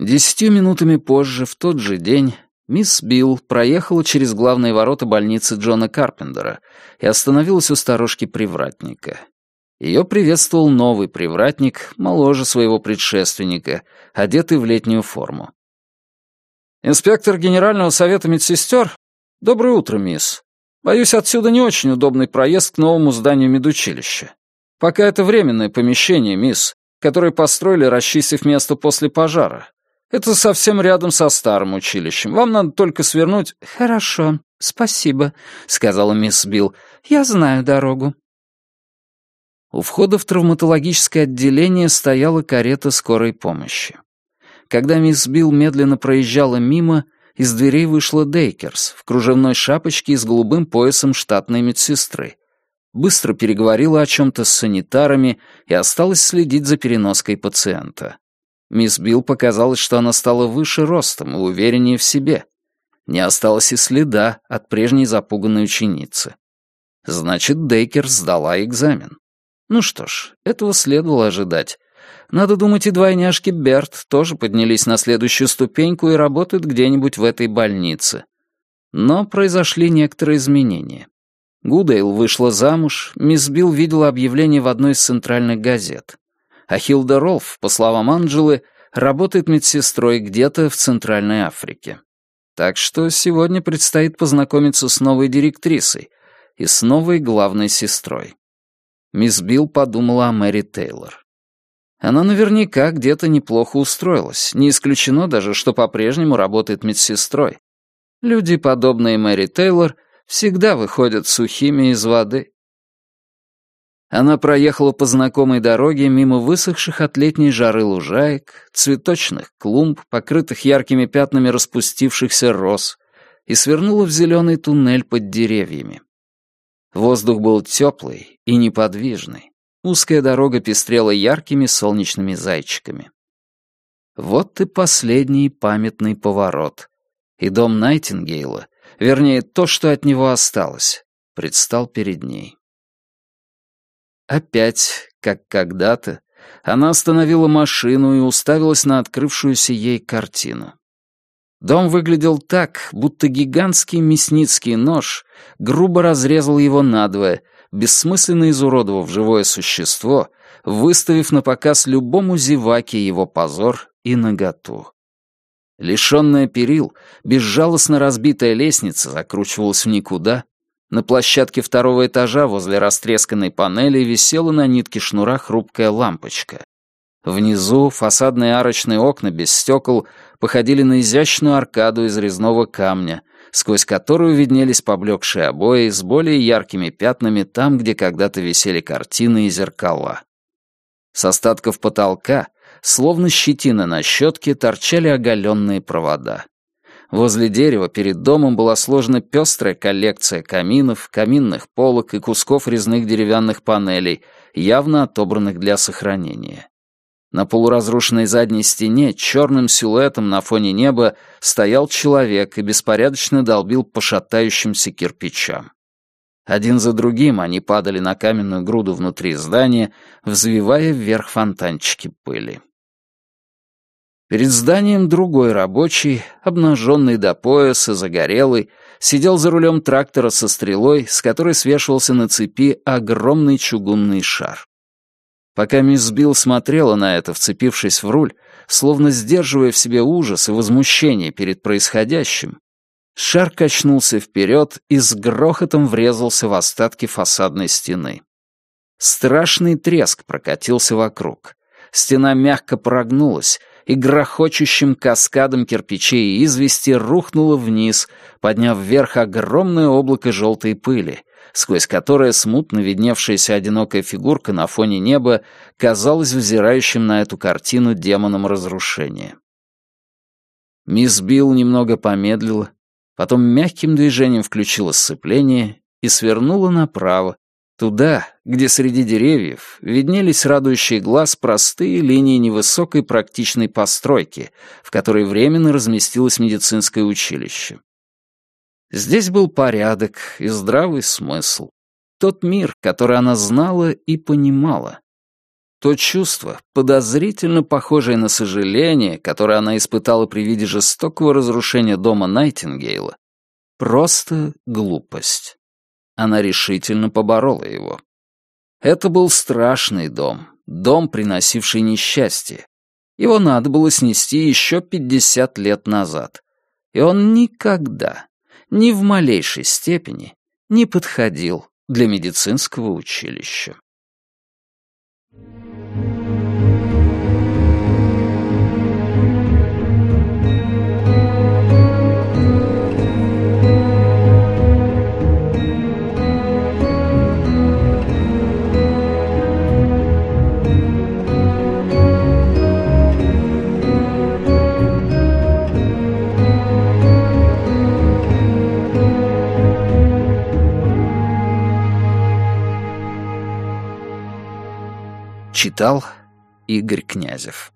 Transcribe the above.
Десятью минутами позже, в тот же день, мисс Билл проехала через главные ворота больницы Джона Карпендера и остановилась у сторожки привратника. Ее приветствовал новый привратник, моложе своего предшественника, одетый в летнюю форму. «Инспектор Генерального совета медсестер? Доброе утро, мисс. Боюсь, отсюда не очень удобный проезд к новому зданию медучилища. Пока это временное помещение, мисс, которое построили, расчистив место после пожара. Это совсем рядом со старым училищем. Вам надо только свернуть...» «Хорошо, спасибо», — сказала мисс Билл. «Я знаю дорогу». У входа в травматологическое отделение стояла карета скорой помощи. Когда мисс Билл медленно проезжала мимо, из дверей вышла Дейкерс в кружевной шапочке и с голубым поясом штатной медсестры. Быстро переговорила о чем-то с санитарами и осталась следить за переноской пациента. Мисс Билл показалось, что она стала выше ростом и увереннее в себе. Не осталось и следа от прежней запуганной ученицы. Значит, Дейкер сдала экзамен. Ну что ж, этого следовало ожидать. Надо думать, и двойняшки Берт тоже поднялись на следующую ступеньку и работают где-нибудь в этой больнице. Но произошли некоторые изменения. Гудейл вышла замуж, мисс Билл видела объявление в одной из центральных газет а Хилда Ролф, по словам Анджелы, работает медсестрой где-то в Центральной Африке. Так что сегодня предстоит познакомиться с новой директрисой и с новой главной сестрой. Мисс Билл подумала о Мэри Тейлор. Она наверняка где-то неплохо устроилась, не исключено даже, что по-прежнему работает медсестрой. Люди, подобные Мэри Тейлор, всегда выходят сухими из воды. Она проехала по знакомой дороге мимо высохших от летней жары лужаек, цветочных клумб, покрытых яркими пятнами распустившихся роз, и свернула в зеленый туннель под деревьями. Воздух был теплый и неподвижный. Узкая дорога пестрела яркими солнечными зайчиками. Вот и последний памятный поворот. И дом Найтингейла, вернее, то, что от него осталось, предстал перед ней. Опять, как когда-то, она остановила машину и уставилась на открывшуюся ей картину. Дом выглядел так, будто гигантский мясницкий нож грубо разрезал его надвое, бессмысленно изуродовав живое существо, выставив на показ любому зеваке его позор и наготу. Лишенная перил, безжалостно разбитая лестница закручивалась в никуда, на площадке второго этажа возле растресканной панели висела на нитке шнура хрупкая лампочка. Внизу фасадные арочные окна без стекол походили на изящную аркаду из резного камня, сквозь которую виднелись поблекшие обои с более яркими пятнами там, где когда-то висели картины и зеркала. С остатков потолка, словно щетина на щетке, торчали оголенные провода. Возле дерева перед домом была сложена пестрая коллекция каминов, каминных полок и кусков резных деревянных панелей, явно отобранных для сохранения. На полуразрушенной задней стене черным силуэтом на фоне неба стоял человек и беспорядочно долбил по шатающимся кирпичам. Один за другим они падали на каменную груду внутри здания, взвивая вверх фонтанчики пыли. Перед зданием другой рабочий, обнаженный до пояса, загорелый, сидел за рулем трактора со стрелой, с которой свешивался на цепи огромный чугунный шар. Пока мисс Билл смотрела на это, вцепившись в руль, словно сдерживая в себе ужас и возмущение перед происходящим, шар качнулся вперед и с грохотом врезался в остатки фасадной стены. Страшный треск прокатился вокруг. Стена мягко прогнулась, и грохочущим каскадом кирпичей и извести рухнуло вниз, подняв вверх огромное облако желтой пыли, сквозь которое смутно видневшаяся одинокая фигурка на фоне неба казалась взирающим на эту картину демоном разрушения. Мисс Билл немного помедлила, потом мягким движением включила сцепление и свернула направо, Туда, где среди деревьев виднелись радующие глаз простые линии невысокой практичной постройки, в которой временно разместилось медицинское училище. Здесь был порядок и здравый смысл. Тот мир, который она знала и понимала. То чувство, подозрительно похожее на сожаление, которое она испытала при виде жестокого разрушения дома Найтингейла, просто глупость. Она решительно поборола его. Это был страшный дом, дом, приносивший несчастье. Его надо было снести еще пятьдесят лет назад. И он никогда, ни в малейшей степени, не подходил для медицинского училища. Читал Игорь Князев